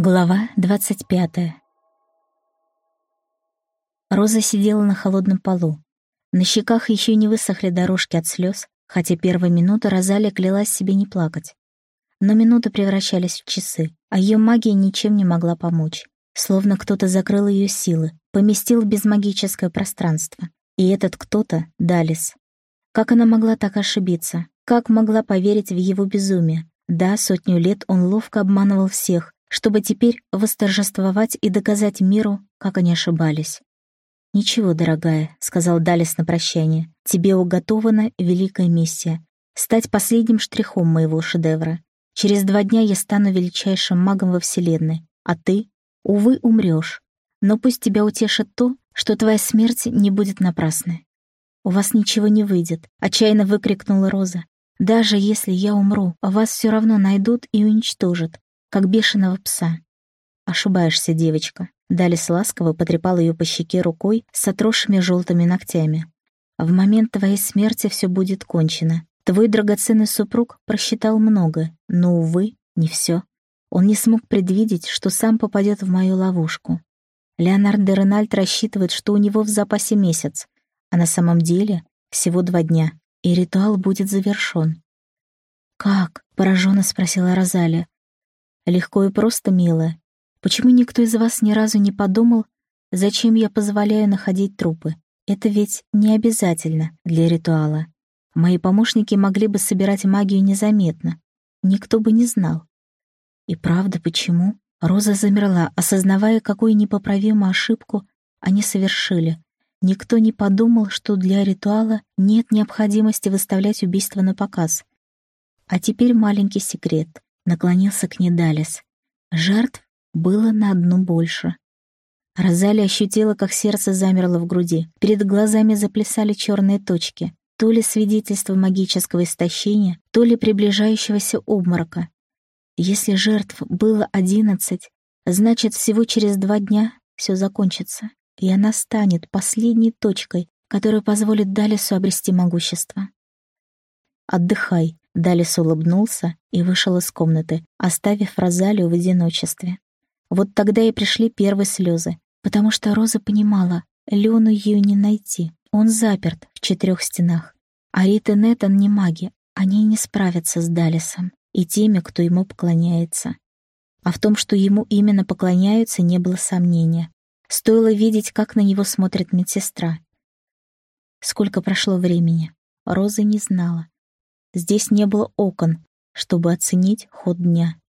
Глава двадцать пятая. Роза сидела на холодном полу. На щеках еще не высохли дорожки от слез, хотя первые минуты Розалия клялась себе не плакать. Но минуты превращались в часы, а ее магия ничем не могла помочь. Словно кто-то закрыл ее силы, поместил в безмагическое пространство. И этот кто-то — Далис. Как она могла так ошибиться? Как могла поверить в его безумие? Да, сотню лет он ловко обманывал всех, чтобы теперь восторжествовать и доказать миру, как они ошибались. «Ничего, дорогая», — сказал Далис на прощание, — «тебе уготована великая миссия — стать последним штрихом моего шедевра. Через два дня я стану величайшим магом во Вселенной, а ты, увы, умрешь. Но пусть тебя утешит то, что твоя смерть не будет напрасной». «У вас ничего не выйдет», — отчаянно выкрикнула Роза. «Даже если я умру, вас все равно найдут и уничтожат как бешеного пса. Ошибаешься, девочка. Далис ласково потрепал ее по щеке рукой с отросшими желтыми ногтями. В момент твоей смерти все будет кончено. Твой драгоценный супруг просчитал много, но, увы, не все. Он не смог предвидеть, что сам попадет в мою ловушку. Леонард де Ренальд рассчитывает, что у него в запасе месяц, а на самом деле всего два дня, и ритуал будет завершен. «Как?» — пораженно спросила Розалия. Легко и просто, милая. Почему никто из вас ни разу не подумал, зачем я позволяю находить трупы? Это ведь не обязательно для ритуала. Мои помощники могли бы собирать магию незаметно. Никто бы не знал. И правда, почему? Роза замерла, осознавая, какую непоправимую ошибку они совершили. Никто не подумал, что для ритуала нет необходимости выставлять убийство на показ. А теперь маленький секрет наклонился к ней Далис. Жертв было на одну больше. Розалия ощутила, как сердце замерло в груди. Перед глазами заплясали черные точки. То ли свидетельство магического истощения, то ли приближающегося обморока. Если жертв было одиннадцать, значит, всего через два дня все закончится, и она станет последней точкой, которая позволит Далису обрести могущество. «Отдыхай», Далис улыбнулся и вышел из комнаты, оставив Розалию в одиночестве. Вот тогда и пришли первые слезы, потому что Роза понимала, Лену ее не найти, он заперт в четырех стенах. А Рит и Нетан не маги, они не справятся с Далисом и теми, кто ему поклоняется. А в том, что ему именно поклоняются, не было сомнения. Стоило видеть, как на него смотрит медсестра. Сколько прошло времени, Роза не знала. Здесь не было окон, чтобы оценить ход дня.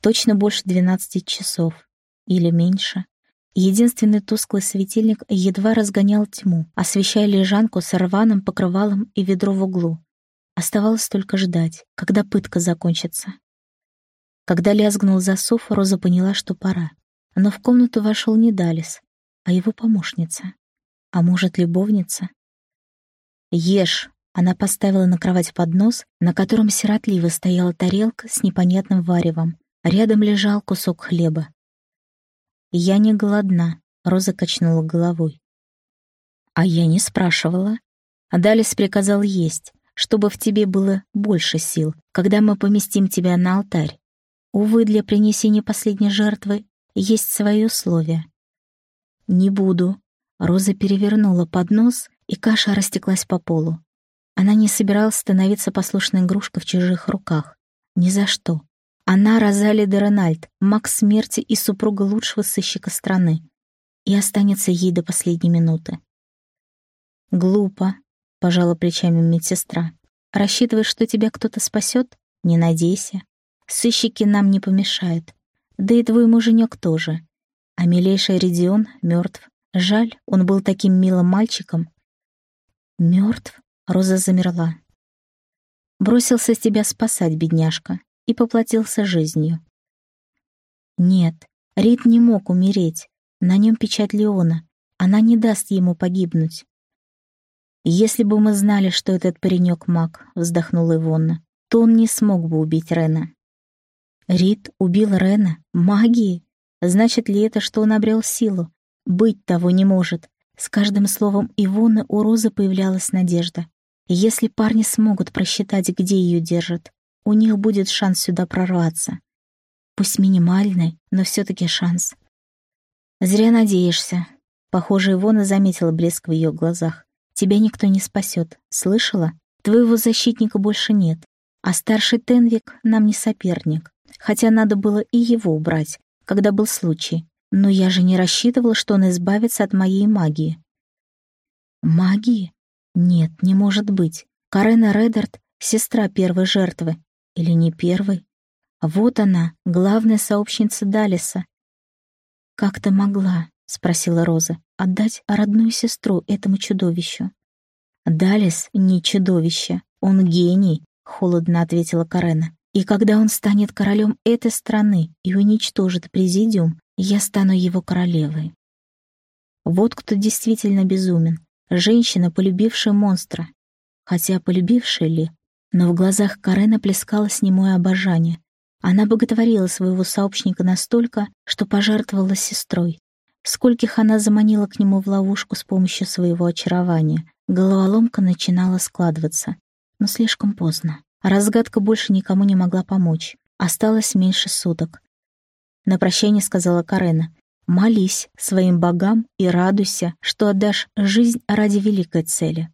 Точно больше 12 часов. Или меньше. Единственный тусклый светильник едва разгонял тьму, освещая лежанку с рваным покрывалом и ведро в углу. Оставалось только ждать, когда пытка закончится. Когда лязгнул засов, Роза поняла, что пора. Но в комнату вошел не Далис, а его помощница. А может, любовница? «Ешь!» Она поставила на кровать поднос, на котором сиротливо стояла тарелка с непонятным варевом. Рядом лежал кусок хлеба. «Я не голодна», — Роза качнула головой. «А я не спрашивала». Далис приказал есть, чтобы в тебе было больше сил, когда мы поместим тебя на алтарь. Увы, для принесения последней жертвы есть свои условия. «Не буду». Роза перевернула поднос, и каша растеклась по полу. Она не собиралась становиться послушной игрушкой в чужих руках. Ни за что. Она Розали де Рональд, маг смерти и супруга лучшего сыщика страны. И останется ей до последней минуты. «Глупо», — пожала плечами медсестра. «Рассчитываешь, что тебя кто-то спасет? Не надейся. Сыщики нам не помешают. Да и твой муженек тоже. А милейший Редион мертв. Жаль, он был таким милым мальчиком». «Мертв?» Роза замерла. Бросился с тебя спасать, бедняжка, и поплатился жизнью. Нет, Рид не мог умереть. На нем печать Леона. Она не даст ему погибнуть. «Если бы мы знали, что этот паренек маг», — вздохнула Ивонна, «то он не смог бы убить Рена». Рид убил Рена? Магией? Значит ли это, что он обрел силу? Быть того не может. С каждым словом Ивоны у Розы появлялась надежда. Если парни смогут просчитать, где ее держат, у них будет шанс сюда прорваться. Пусть минимальный, но все-таки шанс. Зря надеешься. Похоже, Ивона заметила блеск в ее глазах. Тебя никто не спасет. Слышала? Твоего защитника больше нет. А старший Тенвик нам не соперник. Хотя надо было и его убрать, когда был случай. Но я же не рассчитывала, что он избавится от моей магии. Магии? Нет, не может быть. Карена Реддард — сестра первой жертвы. Или не первой? Вот она, главная сообщница Далиса. «Как ты могла?» — спросила Роза. «Отдать родную сестру этому чудовищу?» «Далис не чудовище, он гений», — холодно ответила Карена. «И когда он станет королем этой страны и уничтожит президиум, я стану его королевой». Вот кто действительно безумен. Женщина, полюбившая монстра. Хотя полюбившая ли, но в глазах Карена плескалось немое обожание. Она боготворила своего сообщника настолько, что пожертвовала сестрой. Скольких она заманила к нему в ловушку с помощью своего очарования. Головоломка начинала складываться. Но слишком поздно. Разгадка больше никому не могла помочь. Осталось меньше суток. На прощание сказала Карена. «Молись своим богам и радуйся, что отдашь жизнь ради великой цели».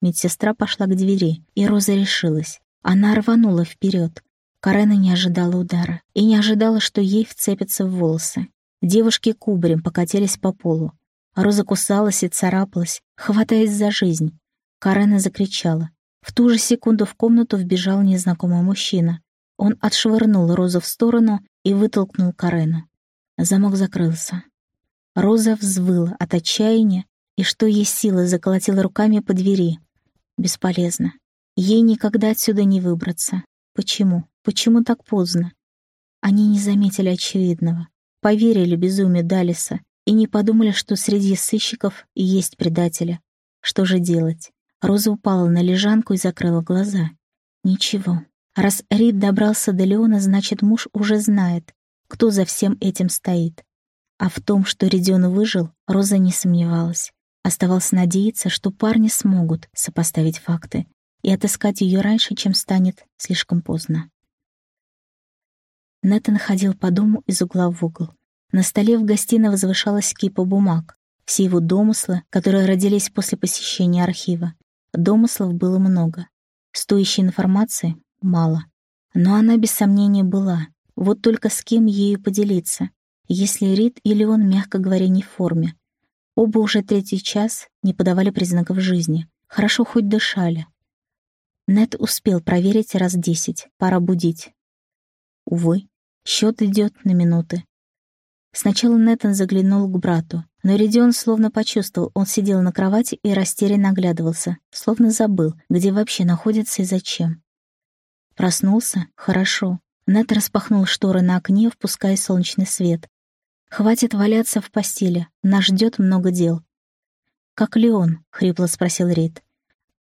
Медсестра пошла к двери, и Роза решилась. Она рванула вперед, Карена не ожидала удара и не ожидала, что ей вцепятся в волосы. Девушки кубарем покатились по полу. Роза кусалась и царапалась, хватаясь за жизнь. Карена закричала. В ту же секунду в комнату вбежал незнакомый мужчина. Он отшвырнул Розу в сторону и вытолкнул Карену. Замок закрылся. Роза взвыла от отчаяния и, что есть силы, заколотила руками по двери. Бесполезно. Ей никогда отсюда не выбраться. Почему? Почему так поздно? Они не заметили очевидного, поверили безумию Далиса и не подумали, что среди сыщиков есть предатели. Что же делать? Роза упала на лежанку и закрыла глаза. Ничего. Раз Рид добрался до Леона, значит, муж уже знает, кто за всем этим стоит. А в том, что Ридион выжил, Роза не сомневалась. Оставалось надеяться, что парни смогут сопоставить факты и отыскать ее раньше, чем станет слишком поздно. Нэтан ходил по дому из угла в угол. На столе в гостиной возвышалась кипа бумаг. Все его домыслы, которые родились после посещения архива. Домыслов было много. Стоящей информации — мало. Но она без сомнения была. Вот только с кем ею поделиться, если Рид или он, мягко говоря, не в форме. Оба уже третий час не подавали признаков жизни. Хорошо хоть дышали. Нет успел проверить раз десять. Пора будить. Увы, Счет идет на минуты. Сначала Нэтан заглянул к брату, но Редион словно почувствовал, он сидел на кровати и растерянно оглядывался, словно забыл, где вообще находится и зачем. Проснулся? Хорошо. Нэт распахнул шторы на окне, впуская солнечный свет. «Хватит валяться в постели, нас ждет много дел». «Как Леон?» — хрипло спросил Рид.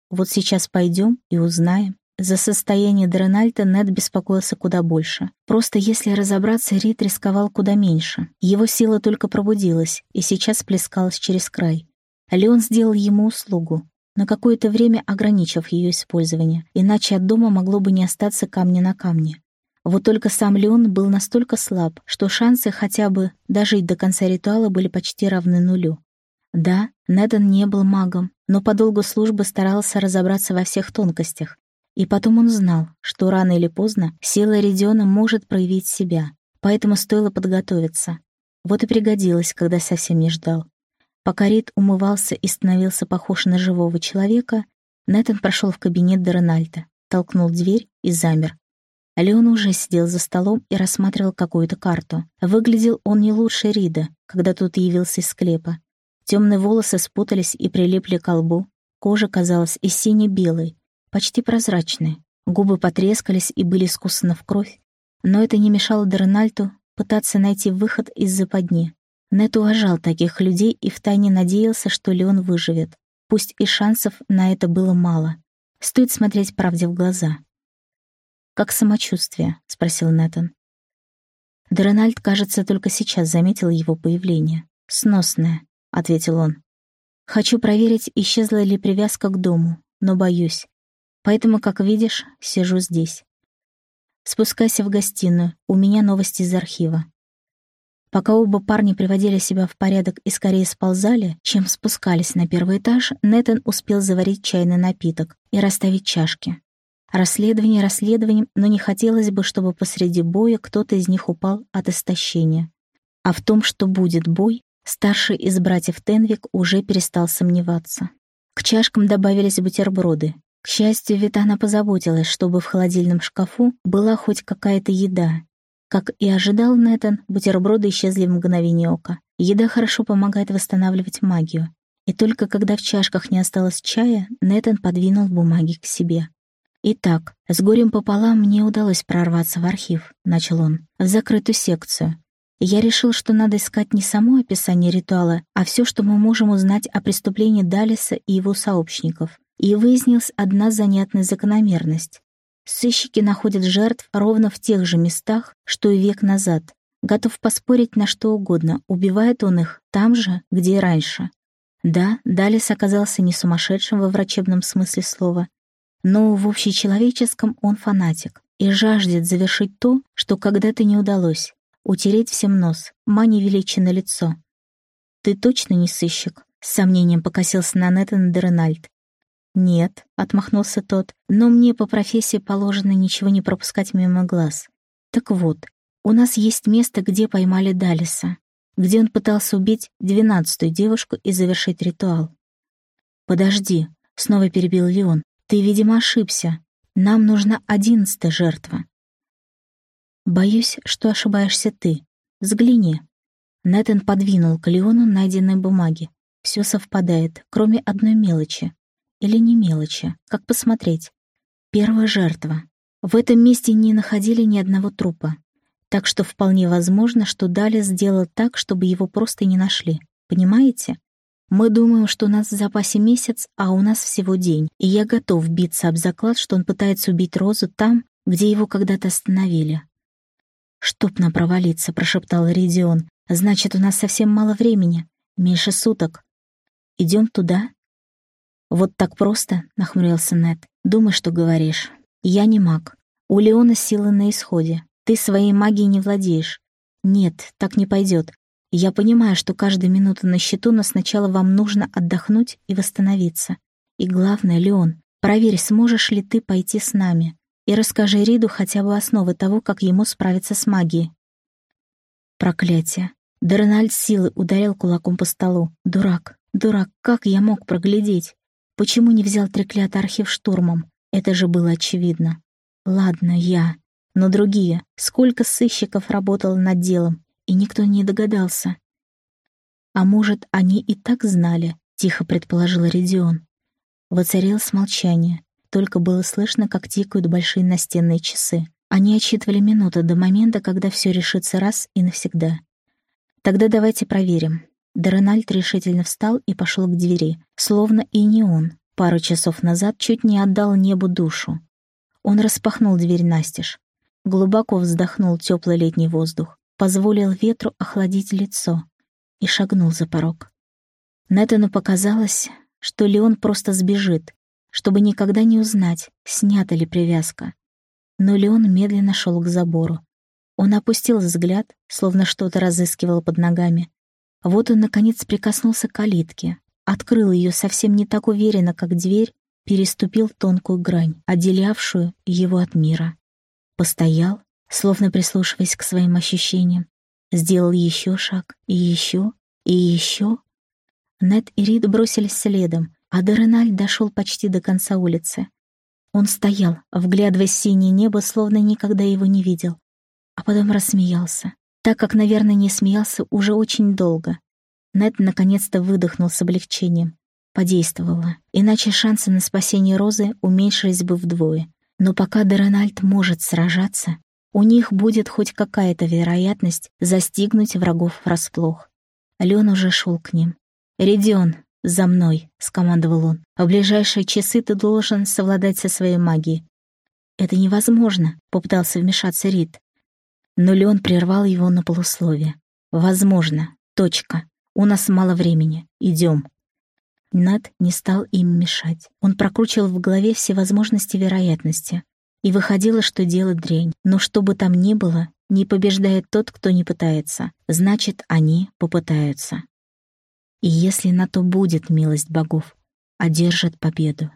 «Вот сейчас пойдем и узнаем». За состояние Дрональда Нед беспокоился куда больше. Просто если разобраться, Рид рисковал куда меньше. Его сила только пробудилась и сейчас плескалась через край. Леон сделал ему услугу, на какое-то время ограничив ее использование, иначе от дома могло бы не остаться камня на камне. Вот только сам Леон был настолько слаб, что шансы хотя бы дожить до конца ритуала были почти равны нулю. Да, Недан не был магом, но по долгу службы старался разобраться во всех тонкостях, и потом он знал, что рано или поздно сила Редиона может проявить себя, поэтому стоило подготовиться. Вот и пригодилось, когда совсем не ждал. Пока Рид умывался и становился похож на живого человека, Нэтан прошел в кабинет до Рональда, толкнул дверь и замер. Леон уже сидел за столом и рассматривал какую-то карту. Выглядел он не лучше Рида, когда тот явился из склепа. Темные волосы спутались и прилипли к лбу. Кожа казалась и сине-белой, почти прозрачные. Губы потрескались и были скусаны в кровь. Но это не мешало Дернальту пытаться найти выход из западни. Нет уважал таких людей и втайне надеялся, что Леон выживет. Пусть и шансов на это было мало. Стоит смотреть правде в глаза. «Как самочувствие?» — спросил Нэтан. Дернальд, кажется, только сейчас заметил его появление. «Сносное», — ответил он. «Хочу проверить, исчезла ли привязка к дому, но боюсь. Поэтому, как видишь, сижу здесь. Спускайся в гостиную, у меня новости из архива». Пока оба парня приводили себя в порядок и скорее сползали, чем спускались на первый этаж, Нэтан успел заварить чайный напиток и расставить чашки. Расследование расследованием, но не хотелось бы, чтобы посреди боя кто-то из них упал от истощения. А в том, что будет бой, старший из братьев Тенвик уже перестал сомневаться. К чашкам добавились бутерброды. К счастью, Витана позаботилась, чтобы в холодильном шкафу была хоть какая-то еда, как и ожидал Нэтан, бутерброды исчезли в мгновение ока. Еда хорошо помогает восстанавливать магию. И только когда в чашках не осталось чая, Нэтан подвинул бумаги к себе. «Итак, с горем пополам мне удалось прорваться в архив», — начал он, — «в закрытую секцию. Я решил, что надо искать не само описание ритуала, а все, что мы можем узнать о преступлении Далиса и его сообщников. И выяснилась одна занятная закономерность. Сыщики находят жертв ровно в тех же местах, что и век назад. Готов поспорить на что угодно, убивает он их там же, где и раньше. Да, Далис оказался не сумасшедшим во врачебном смысле слова, но в общечеловеческом он фанатик и жаждет завершить то, что когда-то не удалось — утереть всем нос, мани величи на лицо. «Ты точно не сыщик?» — с сомнением покосился на Нэтан Дернальд. «Нет», — отмахнулся тот, «но мне по профессии положено ничего не пропускать мимо глаз. Так вот, у нас есть место, где поймали Далиса, где он пытался убить двенадцатую девушку и завершить ритуал». «Подожди», — снова перебил Леон, «ты, видимо, ошибся. Нам нужна одиннадцатая жертва». «Боюсь, что ошибаешься ты. Взгляни». Нэтан подвинул к Леону найденные бумаги. Все совпадает, кроме одной мелочи. Или не мелочи, как посмотреть. Первая жертва. В этом месте не находили ни одного трупа. Так что вполне возможно, что Даля сделал так, чтобы его просто не нашли. Понимаете? Мы думаем, что у нас в запасе месяц, а у нас всего день, и я готов биться об заклад, что он пытается убить Розу там, где его когда-то остановили. «Чтоб нам провалиться», — прошептал Ридион. «Значит, у нас совсем мало времени. Меньше суток. Идем туда «Вот так просто?» — нахмурился Нед. «Думай, что говоришь. Я не маг. У Леона силы на исходе. Ты своей магией не владеешь. Нет, так не пойдет. Я понимаю, что каждая минута на счету, но сначала вам нужно отдохнуть и восстановиться. И главное, Леон, проверь, сможешь ли ты пойти с нами. И расскажи Риду хотя бы основы того, как ему справиться с магией. Проклятие. Дернальд силы ударил кулаком по столу. Дурак, дурак, как я мог проглядеть? Почему не взял треклятый архив штурмом? Это же было очевидно. Ладно, я. Но другие. Сколько сыщиков работало над делом, и никто не догадался. А может, они и так знали, тихо предположил Редион. Воцарилось молчание. Только было слышно, как тикают большие настенные часы. Они отсчитывали минуты до момента, когда все решится раз и навсегда. Тогда давайте проверим. Дорональд решительно встал и пошел к двери, словно и не он. Пару часов назад чуть не отдал небу душу. Он распахнул дверь настежь. Глубоко вздохнул теплый летний воздух, позволил ветру охладить лицо и шагнул за порог. Нетану показалось, что Леон просто сбежит, чтобы никогда не узнать, снята ли привязка. Но Леон медленно шел к забору. Он опустил взгляд, словно что-то разыскивал под ногами, вот он, наконец, прикоснулся к калитке, открыл ее совсем не так уверенно, как дверь, переступил тонкую грань, отделявшую его от мира. Постоял, словно прислушиваясь к своим ощущениям, сделал еще шаг, и еще, и еще. Нед и Рид бросились следом, а Дореналь дошел почти до конца улицы. Он стоял, вглядываясь в синее небо, словно никогда его не видел, а потом рассмеялся так как, наверное, не смеялся уже очень долго. Нед наконец-то выдохнул с облегчением. Подействовало. Иначе шансы на спасение Розы уменьшились бы вдвое. Но пока Дерональд может сражаться, у них будет хоть какая-то вероятность застигнуть врагов врасплох. Лен уже шел к ним. «Редион, за мной!» — скомандовал он. «В ближайшие часы ты должен совладать со своей магией». «Это невозможно», — попытался вмешаться Рид. Но Леон прервал его на полусловие. «Возможно. Точка. У нас мало времени. Идем». Над не стал им мешать. Он прокручивал в голове все возможности вероятности. И выходило, что дело дрянь. Но что бы там ни было, не побеждает тот, кто не пытается. Значит, они попытаются. И если на то будет милость богов, одержат победу.